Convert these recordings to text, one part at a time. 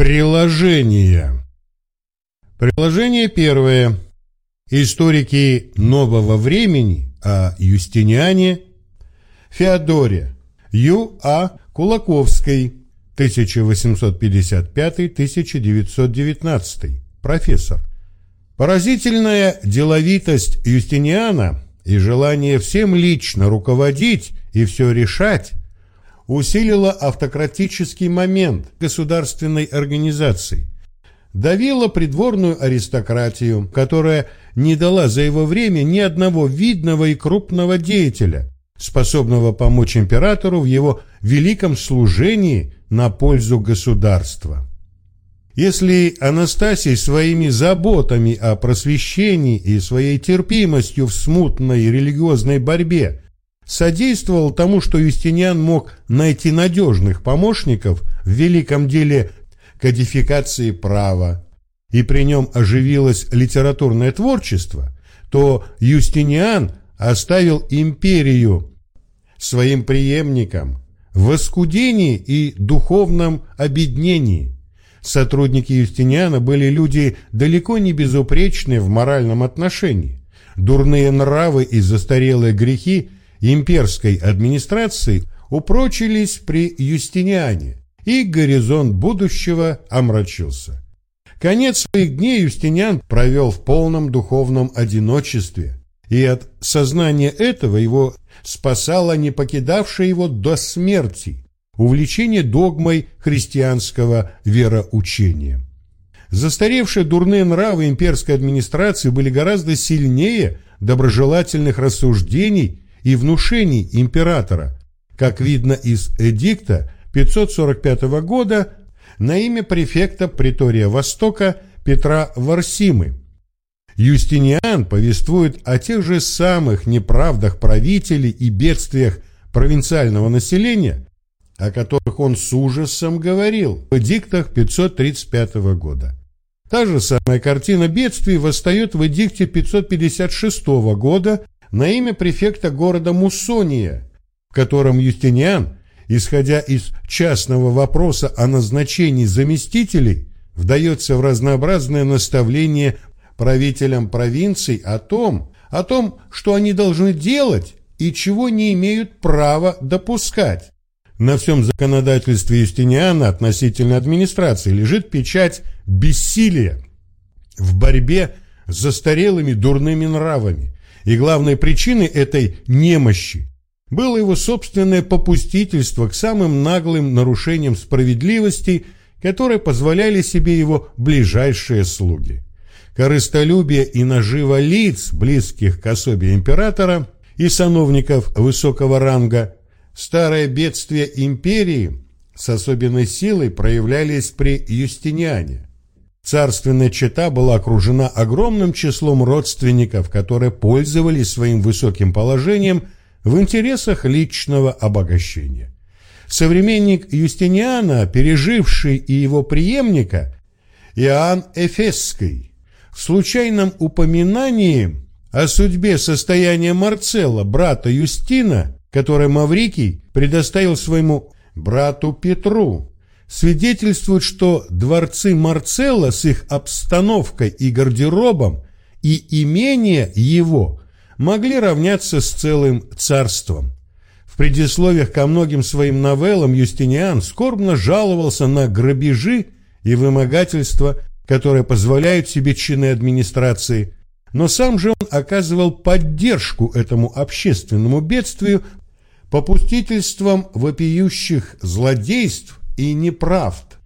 Приложение. Приложение первое. Историки нового времени о Юстиниане Феодоре Ю. А. Кулаковской 1855-1919 профессор. Поразительная деловитость Юстиниана и желание всем лично руководить и все решать усилила автократический момент государственной организации, давила придворную аристократию, которая не дала за его время ни одного видного и крупного деятеля, способного помочь императору в его великом служении на пользу государства. Если Анастасий своими заботами о просвещении и своей терпимостью в смутной религиозной борьбе содействовал тому, что Юстиниан мог найти надежных помощников в великом деле кодификации права, и при нем оживилось литературное творчество, то Юстиниан оставил империю своим преемникам в воскудении и духовном обеднении. Сотрудники Юстиниана были люди далеко не безупречные в моральном отношении. Дурные нравы и застарелые грехи – имперской администрации упрочились при Юстиниане, и горизонт будущего омрачился. Конец своих дней Юстиниан провел в полном духовном одиночестве, и от сознания этого его спасало не покидавшее его до смерти увлечение догмой христианского вероучения. Застаревшие дурные нравы имперской администрации были гораздо сильнее доброжелательных рассуждений и внушений императора, как видно из эдикта 545 года на имя префекта Притория Востока Петра Варсимы. Юстиниан повествует о тех же самых неправдах правителей и бедствиях провинциального населения, о которых он с ужасом говорил в эдиктах 535 года. Та же самая картина бедствий восстает в эдикте 556 года на имя префекта города Муссония, в котором Юстиниан, исходя из частного вопроса о назначении заместителей, вдается в разнообразное наставление правителям провинций о том, о том, что они должны делать и чего не имеют права допускать. На всем законодательстве Юстиниана относительно администрации лежит печать бессилия в борьбе с застарелыми дурными нравами, и главной причиной этой немощи было его собственное попустительство к самым наглым нарушениям справедливости, которые позволяли себе его ближайшие слуги. Корыстолюбие и нажива лиц, близких к особе императора и сановников высокого ранга, старое бедствие империи с особенной силой проявлялись при Юстиниане. Царственная чета была окружена огромным числом родственников, которые пользовались своим высоким положением в интересах личного обогащения. Современник Юстиниана, переживший и его преемника, Иоанн Эфесский, в случайном упоминании о судьбе состояния Марцелла, брата Юстина, который Маврикий предоставил своему брату Петру, свидетельствует, что дворцы Марцелла с их обстановкой и гардеробом и имение его могли равняться с целым царством. В предисловиях ко многим своим новеллам Юстиниан скорбно жаловался на грабежи и вымогательства, которые позволяют себе чины администрации, но сам же он оказывал поддержку этому общественному бедствию попустительством вопиющих злодейств и неправд.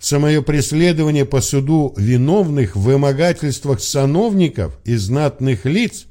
Самое преследование по суду виновных в вымогательствах сановников и знатных лиц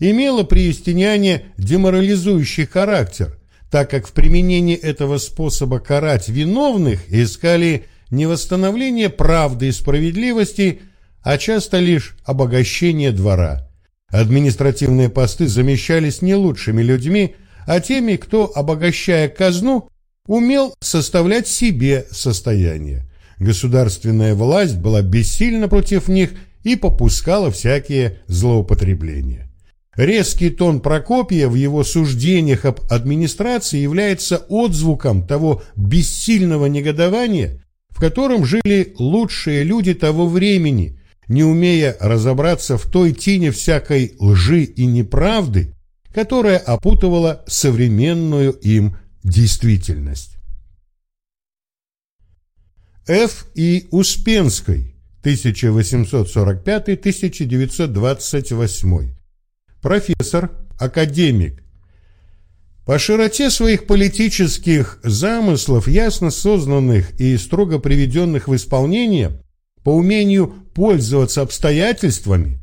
имело при Юстиниане деморализующий характер, так как в применении этого способа карать виновных искали не восстановление правды и справедливости, а часто лишь обогащение двора. Административные посты замещались не лучшими людьми, а теми, кто, обогащая казну, умел составлять себе состояние. Государственная власть была бессильна против них и попускала всякие злоупотребления. Резкий тон Прокопия в его суждениях об администрации является отзвуком того бессильного негодования, в котором жили лучшие люди того времени, не умея разобраться в той тени всякой лжи и неправды, которая опутывала современную им действительность. Ф. И. Успенской, 1845-1928. Профессор, академик. По широте своих политических замыслов, ясно сознанных и строго приведенных в исполнение, по умению пользоваться обстоятельствами,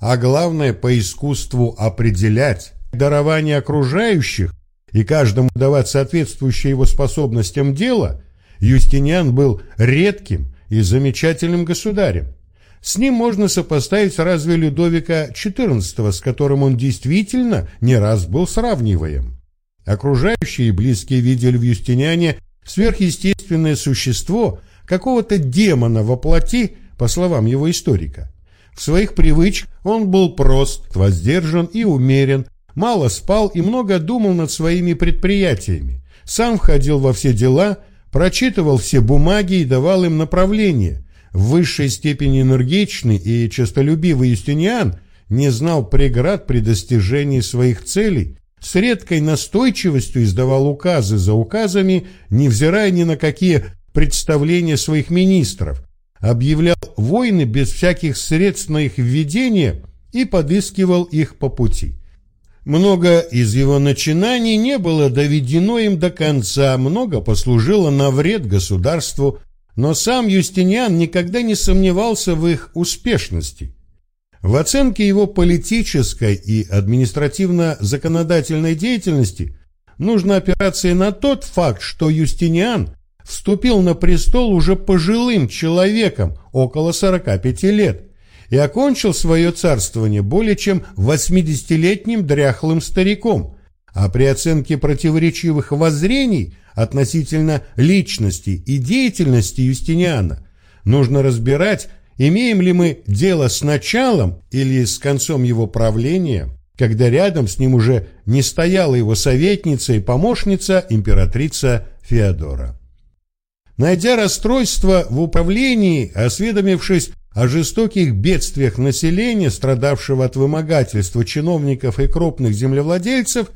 а главное по искусству определять дарование окружающих и каждому давать соответствующее его способностям дело, Юстиниан был редким и замечательным государем. С ним можно сопоставить разве Людовика XIV, с которым он действительно не раз был сравниваем. Окружающие и близкие видели в Юстиниане сверхъестественное существо, какого-то демона во плоти, по словам его историка. В своих привычках он был прост, воздержан и умерен, мало спал и много думал над своими предприятиями. Сам входил во все дела, прочитывал все бумаги и давал им направление, в высшей степени энергичный и честолюбивый Юстиниан не знал преград при достижении своих целей, с редкой настойчивостью издавал указы за указами, невзирая ни на какие представления своих министров, объявлял войны без всяких средств на их введение и подыскивал их по пути. Много из его начинаний не было доведено им до конца, много послужило на вред государству, но сам Юстиниан никогда не сомневался в их успешности. В оценке его политической и административно-законодательной деятельности нужно опираться и на тот факт, что Юстиниан вступил на престол уже пожилым человеком, около 45 лет, и окончил свое царствование более чем 80-летним дряхлым стариком, а при оценке противоречивых воззрений относительно личности и деятельности Юстиниана нужно разбирать, имеем ли мы дело с началом или с концом его правления, когда рядом с ним уже не стояла его советница и помощница императрица Феодора. Найдя расстройство в управлении, осведомившись о жестоких бедствиях населения, страдавшего от вымогательства чиновников и крупных землевладельцев,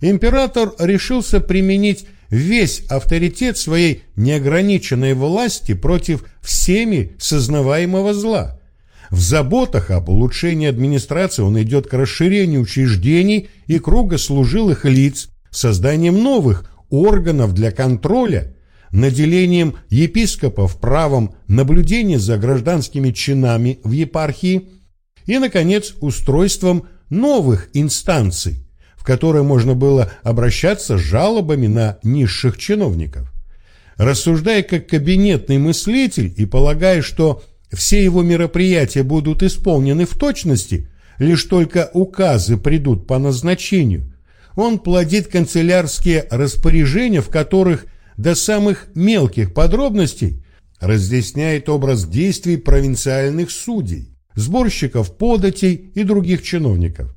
император решился применить весь авторитет своей неограниченной власти против всеми сознаваемого зла. В заботах об улучшении администрации он идет к расширению учреждений и круга служилых лиц, созданием новых органов для контроля, наделением епископов правом наблюдения за гражданскими чинами в епархии и, наконец, устройством новых инстанций, в которой можно было обращаться с жалобами на низших чиновников. Рассуждая как кабинетный мыслитель и полагая, что все его мероприятия будут исполнены в точности, лишь только указы придут по назначению, он плодит канцелярские распоряжения, в которых до самых мелких подробностей разъясняет образ действий провинциальных судей, сборщиков податей и других чиновников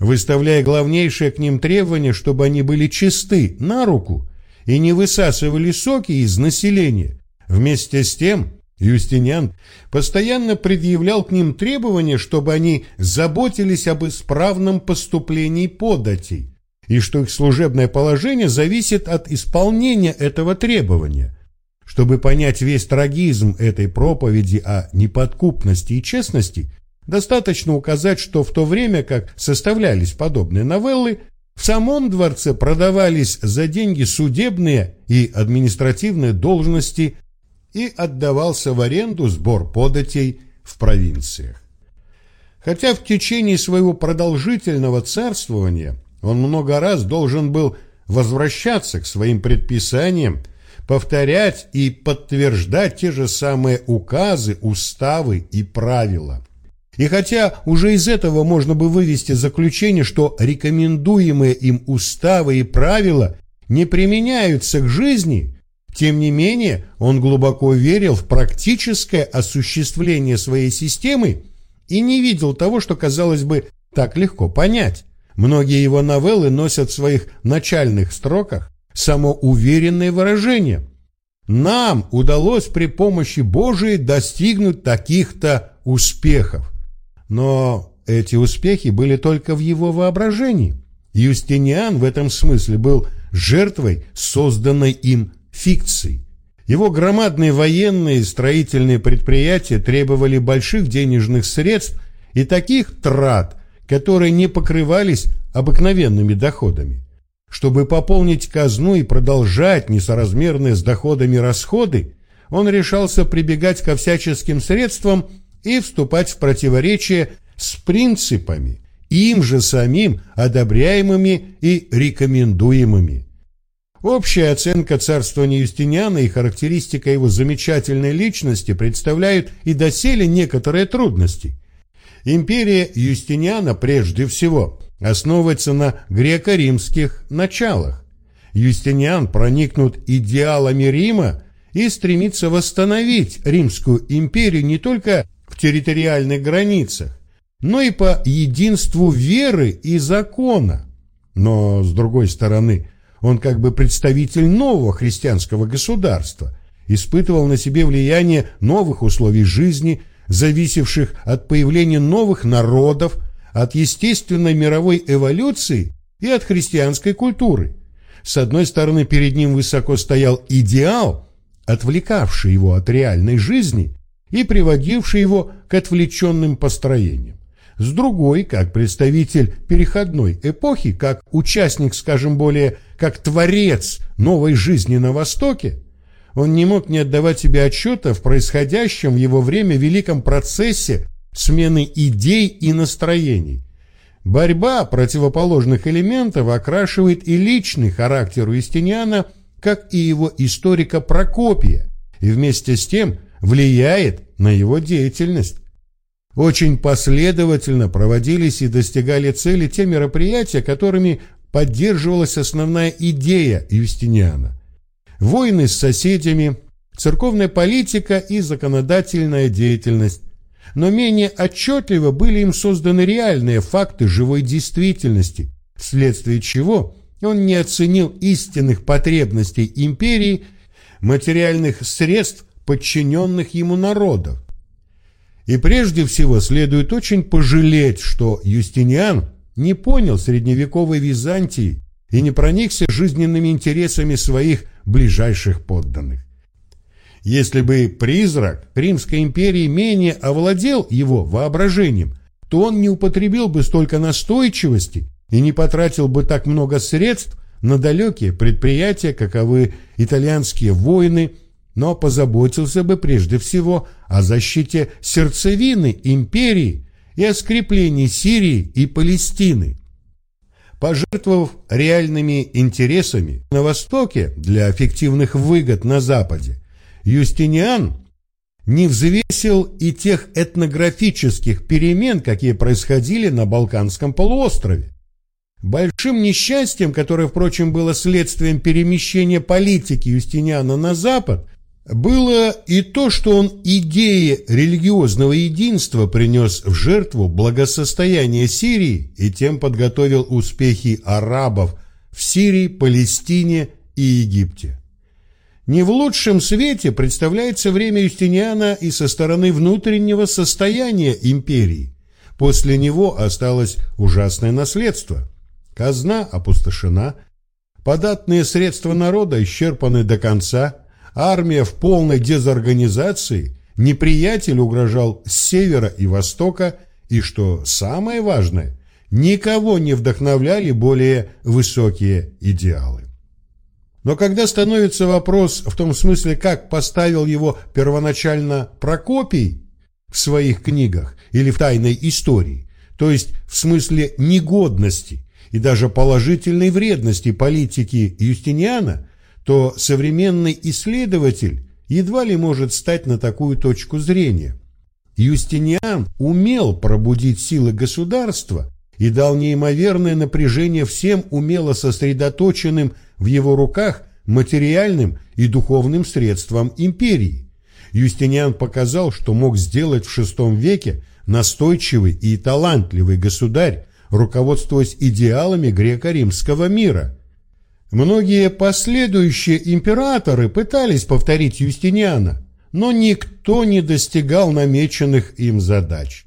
выставляя главнейшее к ним требование, чтобы они были чисты на руку и не высасывали соки из населения. Вместе с тем Юстиниан постоянно предъявлял к ним требования, чтобы они заботились об исправном поступлении податей, и что их служебное положение зависит от исполнения этого требования. Чтобы понять весь трагизм этой проповеди о неподкупности и честности, Достаточно указать, что в то время, как составлялись подобные новеллы, в самом дворце продавались за деньги судебные и административные должности и отдавался в аренду сбор податей в провинциях. Хотя в течение своего продолжительного царствования он много раз должен был возвращаться к своим предписаниям, повторять и подтверждать те же самые указы, уставы и правила. И хотя уже из этого можно бы вывести заключение, что рекомендуемые им уставы и правила не применяются к жизни, тем не менее он глубоко верил в практическое осуществление своей системы и не видел того, что, казалось бы, так легко понять. Многие его новеллы носят в своих начальных строках самоуверенные выражения. нам удалось при помощи Божией достигнуть таких-то успехов. Но эти успехи были только в его воображении. Юстиниан в этом смысле был жертвой созданной им фикции. Его громадные военные и строительные предприятия требовали больших денежных средств и таких трат, которые не покрывались обыкновенными доходами. Чтобы пополнить казну и продолжать несоразмерные с доходами расходы, он решался прибегать ко всяческим средствам и вступать в противоречие с принципами, им же самим одобряемыми и рекомендуемыми. Общая оценка царствования Юстиниана и характеристика его замечательной личности представляют и доселе некоторые трудности. Империя Юстиниана прежде всего основывается на греко-римских началах. Юстиниан проникнут идеалами Рима и стремится восстановить Римскую империю не только в территориальных границах, но и по единству веры и закона. Но, с другой стороны, он как бы представитель нового христианского государства, испытывал на себе влияние новых условий жизни, зависевших от появления новых народов, от естественной мировой эволюции и от христианской культуры. С одной стороны, перед ним высоко стоял идеал, отвлекавший его от реальной жизни и приводивший его к отвлеченным построениям с другой, как представитель переходной эпохи, как участник, скажем более, как творец новой жизни на Востоке, он не мог не отдавать себе отчета в происходящем в его время великом процессе смены идей и настроений. Борьба противоположных элементов окрашивает и личный характер Устиниана, как и его историка Прокопия, и вместе с тем влияет на его деятельность. Очень последовательно проводились и достигали цели те мероприятия, которыми поддерживалась основная идея Юстиниана. Войны с соседями, церковная политика и законодательная деятельность. Но менее отчетливо были им созданы реальные факты живой действительности, вследствие чего он не оценил истинных потребностей империи, материальных средств подчиненных ему народов. И прежде всего следует очень пожалеть, что Юстиниан не понял средневековой Византии и не проникся жизненными интересами своих ближайших подданных. Если бы призрак Римской империи менее овладел его воображением, то он не употребил бы столько настойчивости и не потратил бы так много средств на далекие предприятия, каковы итальянские войны но позаботился бы прежде всего о защите сердцевины империи и о скреплении Сирии и Палестины. Пожертвовав реальными интересами на Востоке для эффективных выгод на Западе, Юстиниан не взвесил и тех этнографических перемен, какие происходили на Балканском полуострове. Большим несчастьем, которое, впрочем, было следствием перемещения политики Юстиниана на Запад, было и то, что он идее религиозного единства принес в жертву благосостояние Сирии и тем подготовил успехи арабов в Сирии, Палестине и Египте. Не в лучшем свете представляется время Юстиниана и со стороны внутреннего состояния империи. После него осталось ужасное наследство. Казна опустошена, податные средства народа исчерпаны до конца – армия в полной дезорганизации, неприятель угрожал с севера и востока, и, что самое важное, никого не вдохновляли более высокие идеалы. Но когда становится вопрос в том смысле, как поставил его первоначально Прокопий в своих книгах или в тайной истории, то есть в смысле негодности и даже положительной вредности политики Юстиниана, то современный исследователь едва ли может стать на такую точку зрения. Юстиниан умел пробудить силы государства и дал неимоверное напряжение всем умело сосредоточенным в его руках материальным и духовным средствам империи. Юстиниан показал, что мог сделать в VI веке настойчивый и талантливый государь, руководствуясь идеалами греко-римского мира – Многие последующие императоры пытались повторить Юстиниана, но никто не достигал намеченных им задач.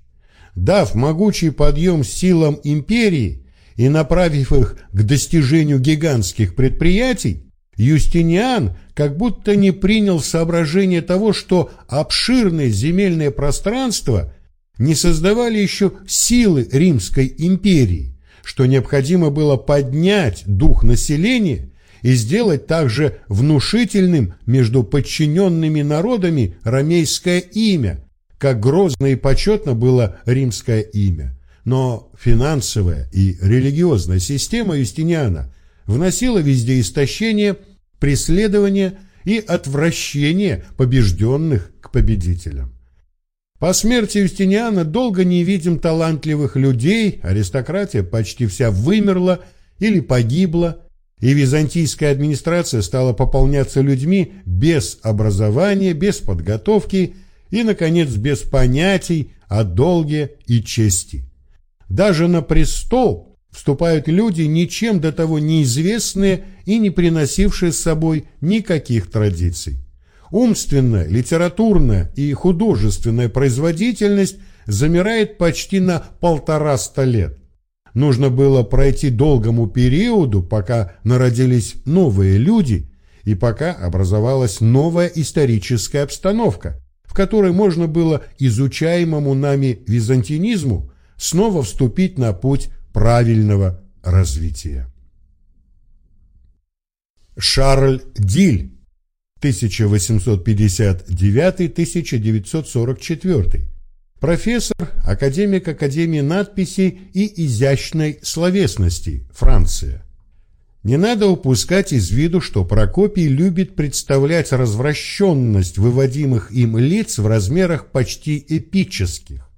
Дав могучий подъем силам империи и направив их к достижению гигантских предприятий, Юстиниан как будто не принял соображение того, что обширные земельные пространства не создавали еще силы Римской империи, что необходимо было поднять дух населения и сделать также внушительным между подчиненными народами ромейское имя, как грозно и почетно было римское имя. Но финансовая и религиозная система Юстиниана вносила везде истощение, преследование и отвращение побежденных к победителям. По смерти Юстиниана долго не видим талантливых людей, аристократия почти вся вымерла или погибла, и византийская администрация стала пополняться людьми без образования, без подготовки и, наконец, без понятий о долге и чести. Даже на престол вступают люди, ничем до того неизвестные и не приносившие с собой никаких традиций. Умственная, литературная и художественная производительность замирает почти на полтораста лет. Нужно было пройти долгому периоду, пока народились новые люди и пока образовалась новая историческая обстановка, в которой можно было изучаемому нами византинизму снова вступить на путь правильного развития. Шарль Диль 1859-1944 профессор, академик Академии надписей и изящной словесности, Франция. Не надо упускать из виду, что Прокопий любит представлять развращенность выводимых им лиц в размерах почти эпических.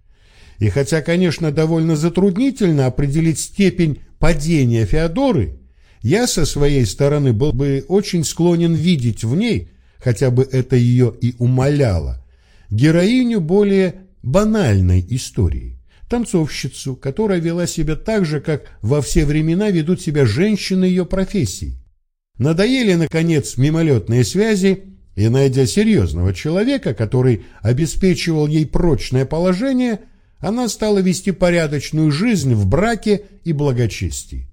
И хотя, конечно, довольно затруднительно определить степень падения Феодоры, я со своей стороны был бы очень склонен видеть в ней, хотя бы это ее и умоляло, героиню более банальной истории. Танцовщицу, которая вела себя так же, как во все времена ведут себя женщины ее профессии. Надоели, наконец, мимолетные связи, и, найдя серьезного человека, который обеспечивал ей прочное положение – она стала вести порядочную жизнь в браке и благочестии.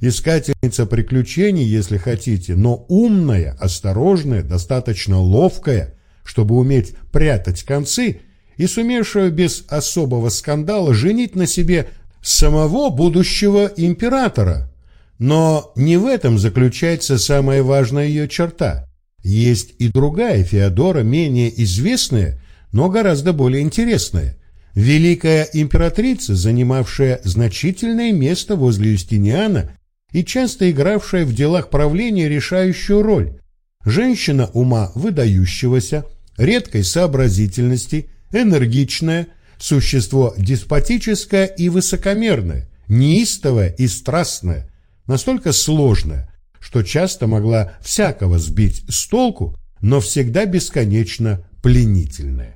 Искательница приключений, если хотите, но умная, осторожная, достаточно ловкая, чтобы уметь прятать концы и сумевшая без особого скандала женить на себе самого будущего императора. Но не в этом заключается самая важная ее черта. Есть и другая Феодора, менее известная, но гораздо более интересная – Великая императрица, занимавшая значительное место возле Юстиниана и часто игравшая в делах правления решающую роль, женщина ума выдающегося, редкой сообразительности, энергичная, существо деспотическое и высокомерное, неистовое и страстное, настолько сложное, что часто могла всякого сбить с толку, но всегда бесконечно пленительная.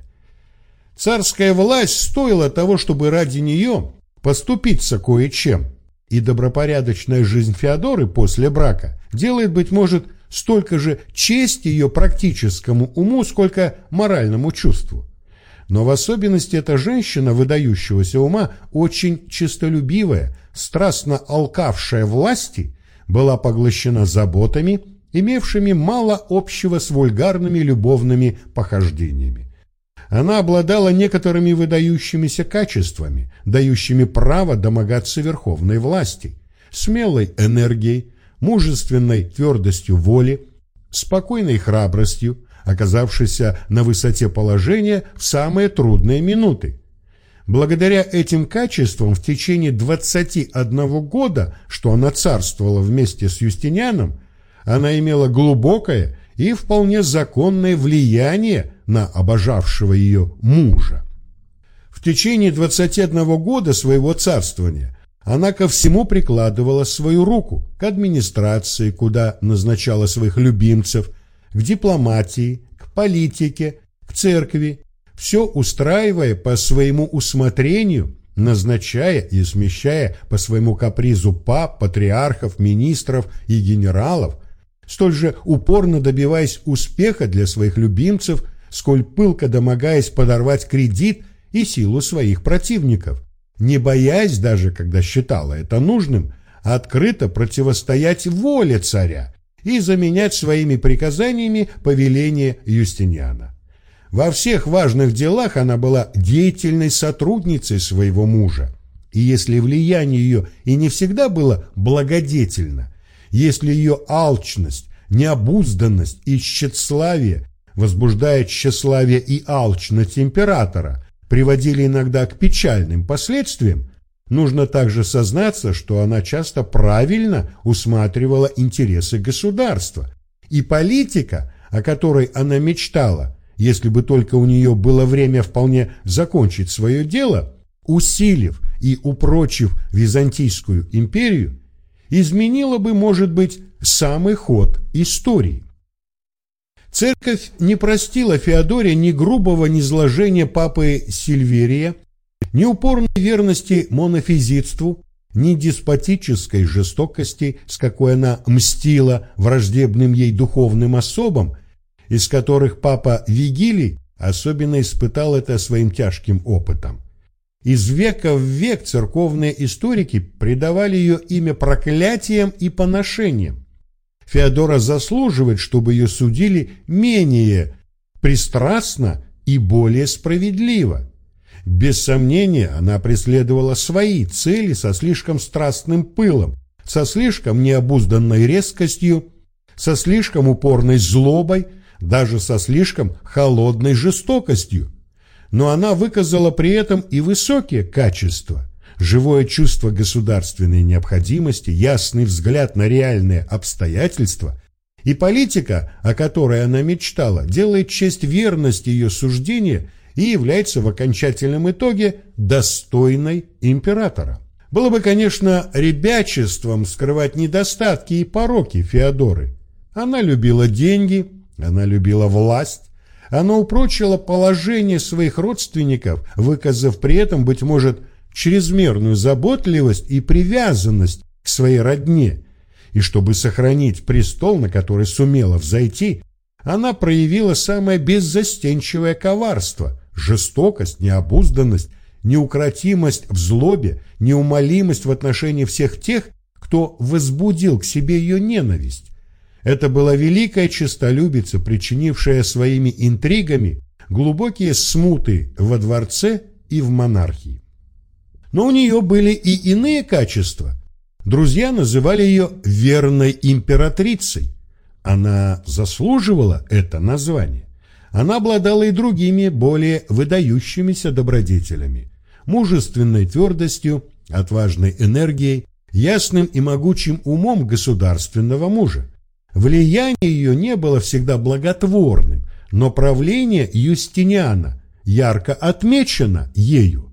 Царская власть стоила того, чтобы ради нее поступиться кое-чем. И добропорядочная жизнь Феодоры после брака делает, быть может, столько же чести ее практическому уму, сколько моральному чувству. Но в особенности эта женщина выдающегося ума, очень честолюбивая, страстно алкавшая власти, была поглощена заботами, имевшими мало общего с вульгарными любовными похождениями. Она обладала некоторыми выдающимися качествами, дающими право домогаться верховной власти, смелой энергией, мужественной твердостью воли, спокойной храбростью, оказавшейся на высоте положения в самые трудные минуты. Благодаря этим качествам в течение 21 года, что она царствовала вместе с Юстинианом, она имела глубокое и вполне законное влияние на обожавшего ее мужа. В течение 21 года своего царствования она ко всему прикладывала свою руку, к администрации, куда назначала своих любимцев, к дипломатии, к политике, к церкви, все устраивая по своему усмотрению, назначая и смещая по своему капризу пап, патриархов, министров и генералов, столь же упорно добиваясь успеха для своих любимцев, сколь пылко домогаясь подорвать кредит и силу своих противников, не боясь даже, когда считала это нужным, открыто противостоять воле царя и заменять своими приказаниями повеление Юстиниана. Во всех важных делах она была деятельной сотрудницей своего мужа. И если влияние ее и не всегда было благодетельно, если ее алчность, необузданность и тщеславие, возбуждая тщеславие и алчность императора, приводили иногда к печальным последствиям, нужно также сознаться, что она часто правильно усматривала интересы государства, и политика, о которой она мечтала, если бы только у нее было время вполне закончить свое дело, усилив и упрочив Византийскую империю, изменила бы, может быть, самый ход истории. Церковь не простила Феодоре ни грубого низложения папы Сильверия, ни упорной верности монофизитству, ни деспотической жестокости, с какой она мстила враждебным ей духовным особам, из которых папа Вигилий особенно испытал это своим тяжким опытом. Из века в век церковные историки придавали ее имя проклятием и поношением. Феодора заслуживает, чтобы ее судили менее пристрастно и более справедливо. Без сомнения, она преследовала свои цели со слишком страстным пылом, со слишком необузданной резкостью, со слишком упорной злобой, даже со слишком холодной жестокостью. Но она выказала при этом и высокие качества. Живое чувство государственной необходимости, ясный взгляд на реальные обстоятельства и политика, о которой она мечтала, делает честь верности ее суждения и является в окончательном итоге достойной императора. Было бы, конечно, ребячеством скрывать недостатки и пороки Феодоры. Она любила деньги, она любила власть, она упрочила положение своих родственников, выказав при этом, быть может, чрезмерную заботливость и привязанность к своей родне. И чтобы сохранить престол, на который сумела взойти, она проявила самое беззастенчивое коварство, жестокость, необузданность, неукротимость в злобе, неумолимость в отношении всех тех, кто возбудил к себе ее ненависть. Это была великая честолюбица, причинившая своими интригами глубокие смуты во дворце и в монархии. Но у нее были и иные качества. Друзья называли ее верной императрицей. Она заслуживала это название. Она обладала и другими, более выдающимися добродетелями. Мужественной твердостью, отважной энергией, ясным и могучим умом государственного мужа. Влияние ее не было всегда благотворным, но правление Юстиниана ярко отмечено ею.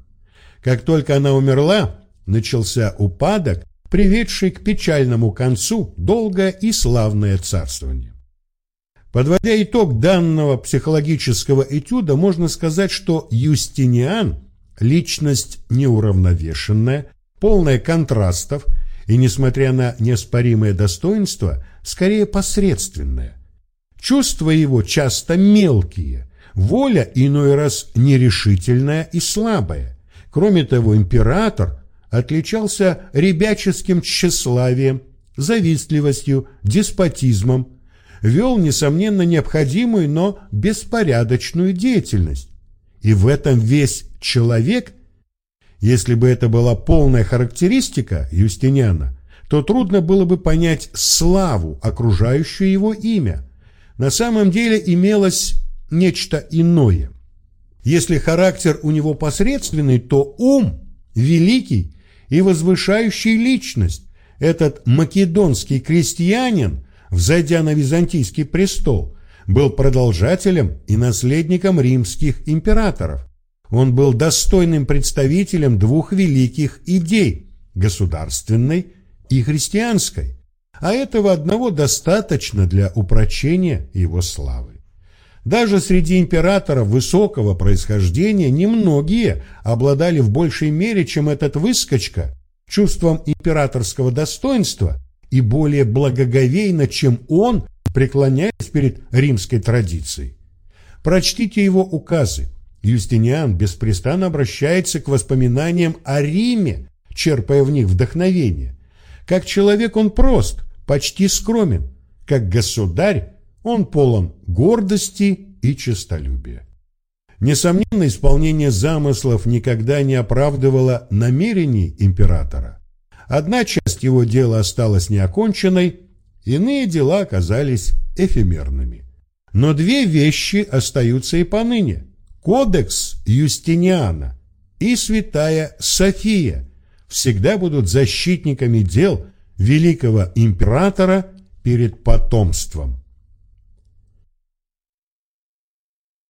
Как только она умерла, начался упадок, приведший к печальному концу долгое и славное царствование. Подводя итог данного психологического этюда, можно сказать, что Юстиниан – личность неуравновешенная, полная контрастов и, несмотря на неоспоримое достоинство, скорее посредственное. Чувства его часто мелкие, воля иной раз нерешительная и слабая. Кроме того, император отличался ребяческим тщеславием, завистливостью, деспотизмом, вел, несомненно, необходимую, но беспорядочную деятельность. И в этом весь человек, если бы это была полная характеристика Юстиниана, то трудно было бы понять славу, окружающую его имя. На самом деле имелось нечто иное. Если характер у него посредственный, то ум великий и возвышающий личность. Этот македонский крестьянин, взойдя на византийский престол, был продолжателем и наследником римских императоров. Он был достойным представителем двух великих идей – государственной и христианской, а этого одного достаточно для упрочения его славы. Даже среди императоров высокого происхождения немногие обладали в большей мере, чем этот выскочка, чувством императорского достоинства и более благоговейно, чем он, преклоняясь перед римской традицией. Прочтите его указы. Юстиниан беспрестанно обращается к воспоминаниям о Риме, черпая в них вдохновение. Как человек он прост, почти скромен. Как государь он полон гордости и честолюбия. Несомненно, исполнение замыслов никогда не оправдывало намерений императора. Одна часть его дела осталась неоконченной, иные дела оказались эфемерными. Но две вещи остаются и поныне. Кодекс Юстиниана и святая София всегда будут защитниками дел великого императора перед потомством.